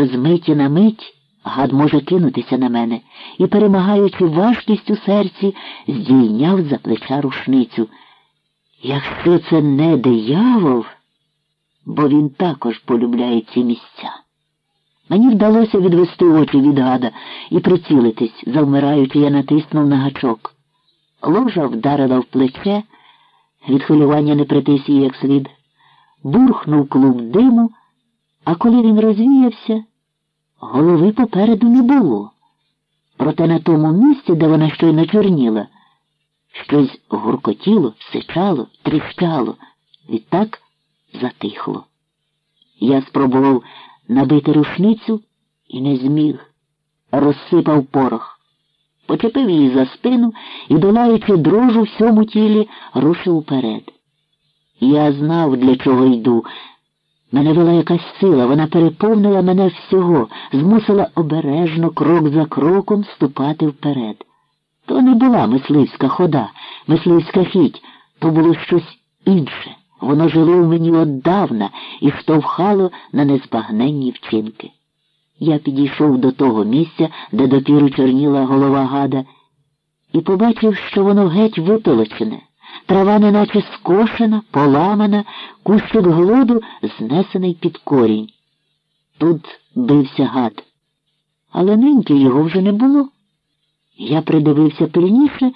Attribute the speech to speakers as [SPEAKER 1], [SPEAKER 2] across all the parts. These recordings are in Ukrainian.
[SPEAKER 1] що з миті на мить гад може кинутися на мене і, перемагаючи важкість у серці, здійняв за плеча рушницю. Якщо це не диявол, бо він також полюбляє ці місця. Мені вдалося відвести очі від гада і прицілитись, завмираючи, я натиснув на гачок. Ложа вдарила в плече, від хвилювання не притис її як слід, бурхнув клуб диму, а коли він розвіявся, голови попереду не було. Проте на тому місці, де вона щойно чорніла, щось гуркотіло, сичало, тріщало, відтак затихло. Я спробував набити рушницю і не зміг, розсипав порох. Почепив її за спину і, долаючи дрожу всьому тілі, рушив уперед. Я знав, для чого йду. Мене вела якась сила, вона переповнила мене всього, змусила обережно, крок за кроком, ступати вперед. То не була мисливська хода, мисливська хіть, то було щось інше. Воно жило в мені оддавна і штовхало на незбагненні вчинки. Я підійшов до того місця, де допіру чорніла голова гада, і побачив, що воно геть витолочене, трава неначе скошена, поламана, кущик глоду знесений під корінь. Тут бився гад, але ниньки його вже не було. Я придивився пильніше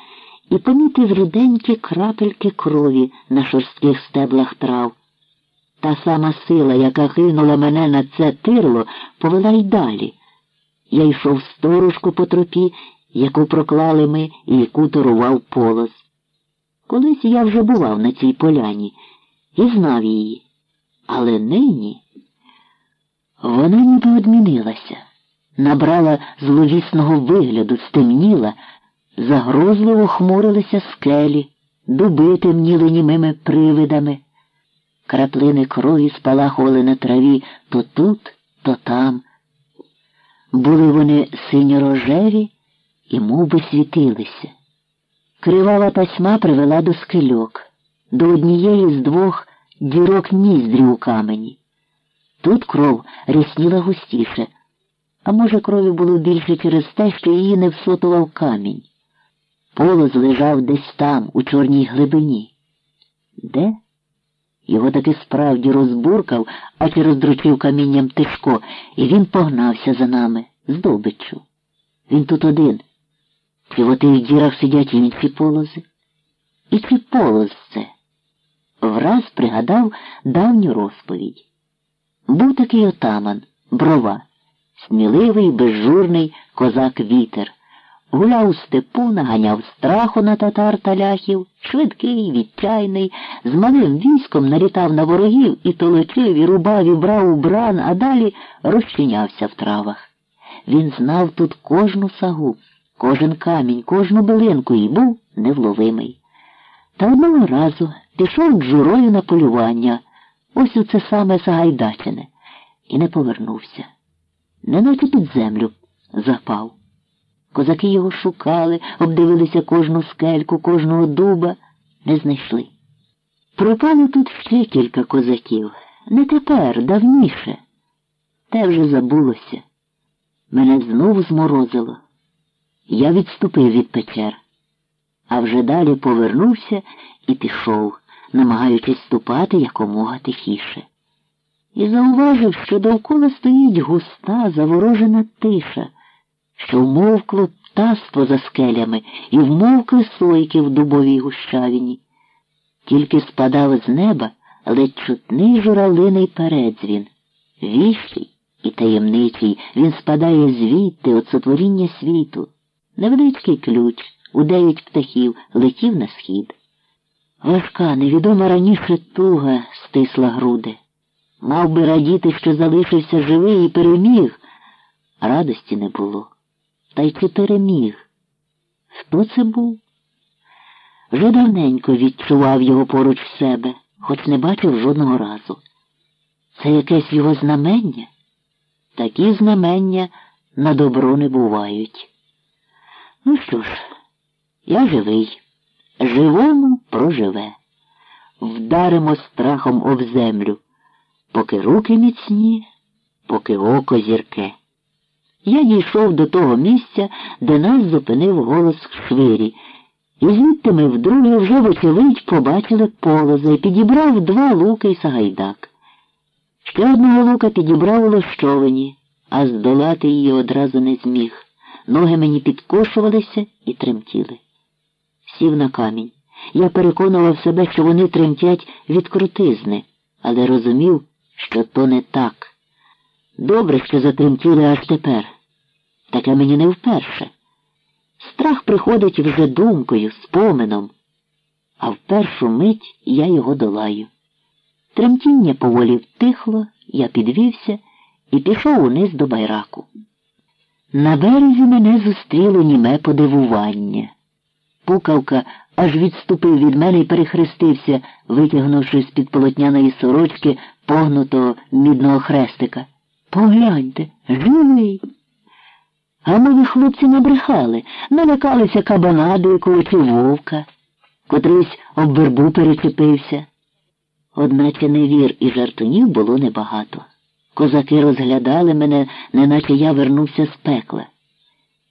[SPEAKER 1] і помітив руденькі крапельки крові на шорстких стеблах трав. Та сама сила, яка кинула мене на це тирло, повела й далі. Я йшов сторожку по тропі, яку проклали ми і яку торував полос. Колись я вже бував на цій поляні і знав її, але нині вона ніби одмінилася, набрала зловісного вигляду, стемніла загрозливо хмурилися скелі, дуби темніли німими привидами. Краплини крові спалахували на траві то тут, то там. Були вони синьо-рожеві і мов би, світилися. Кривава тасьма привела до скельок, до однієї з двох дірок ніздрі у камені. Тут кров рясніла густіше, а може, крові було більше через те, що її не всотував камінь. Полоз лежав десь там, у чорній глибині. Де? Його таки справді розбуркав, а чи роздручив камінням тишко, і він погнався за нами, здобиччю. Він тут один. Чи в отих дірах сидять інші полози? І чи полоз це? Враз пригадав давню розповідь. Був такий отаман, брова, сміливий, безжурний козак вітер. Гуляв у степу, наганяв страху на татар та ляхів, швидкий, відчайний, з малим військом налітав на ворогів і толочив, і рубав, і брав у бран, а далі розчинявся в травах. Він знав тут кожну сагу, кожен камінь, кожну билинку і був невловимий. Та одного разу пішов джурою на полювання, ось у це саме Сагайдачине, і не повернувся. Неначе під землю запав. Козаки його шукали, обдивилися кожну скельку, кожного дуба, не знайшли. Пропало тут ще кілька козаків. Не тепер, давніше. Те вже забулося. Мене знову зморозило. Я відступив від печер, а вже далі повернувся і пішов, намагаючись ступати якомога тихіше. І зауважив, що довкола стоїть густа, заворожена тиша що вмовкло птаство за скелями і вмовкли сойки в дубовій гущавіні. Тільки спадав з неба ледь чутний журавлиний передзвін. Віщий і таємничий він спадає звідти от сотворіння світу. Невеличкий ключ у дев'ять птахів летів на схід. Важка, невідома раніше туга стисла груди. Мав би радіти, що залишився живий і переміг, радості не було. Та й чи переміг? Хто це був? Вже давненько відчував його поруч в себе, хоч не бачив жодного разу. Це якесь його знамення? Такі знамення на добро не бувають. Ну що ж, я живий, живому проживе. Вдаримо страхом об землю, поки руки міцні, поки око зірке. Я дійшов до того місця, де нас зупинив голос швирі, і звідти ми вдруге вже вочевидь побачили полоза і підібрав два луки і сагайдак. Ще одного лука підібрав у лощовині, а здолати її одразу не зміг. Ноги мені підкошувалися і тремтіли. Сів на камінь. Я переконував себе, що вони тремтять від крутизни, але розумів, що то не так. Добре, що затремтіли аж тепер. Таке мені не вперше. Страх приходить вже думкою, спомином, а в першу мить я його долаю. Тремтіння поволі втихло, я підвівся і пішов униз до байраку. На березі мене зустріло німе подивування. Пукавка аж відступив від мене і перехрестився, витягнувши з під полотняної сорочки погнутого мідного хрестика. Погляньте, живий. А мої хлопці набрехали, налякалися кабана дикого чи вовка, котрийсь об вербу перечепився. Одначе невір і жартунів було небагато. Козаки розглядали мене, неначе я вернувся з пекла.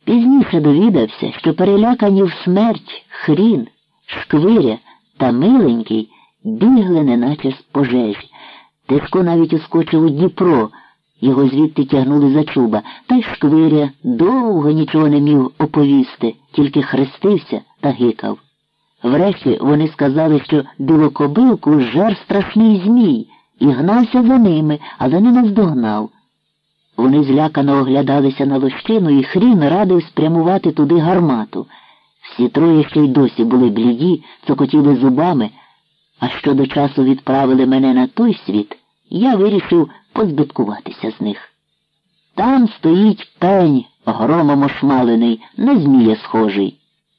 [SPEAKER 1] Пізніше довідався, що перелякані в смерть хрін, шквиря та миленький бігли неначе з пожежі. Тишко навіть ускочив у Дніпро, його звідти тягнули за чуба, та й шквиря довго нічого не міг оповісти, тільки хрестився та гикав. Врешті вони сказали, що білокобилку жар страшний змій і гнався за ними, але не наздогнав. Вони злякано оглядалися на лощину, і хрін радив спрямувати туди гармату. Всі троє ще й досі були бліді, цокотіли зубами, а щодо часу відправили мене на той світ, я вирішив позбиткуватися з них. Там стоїть пень, громом ошмалений, на змія схожий.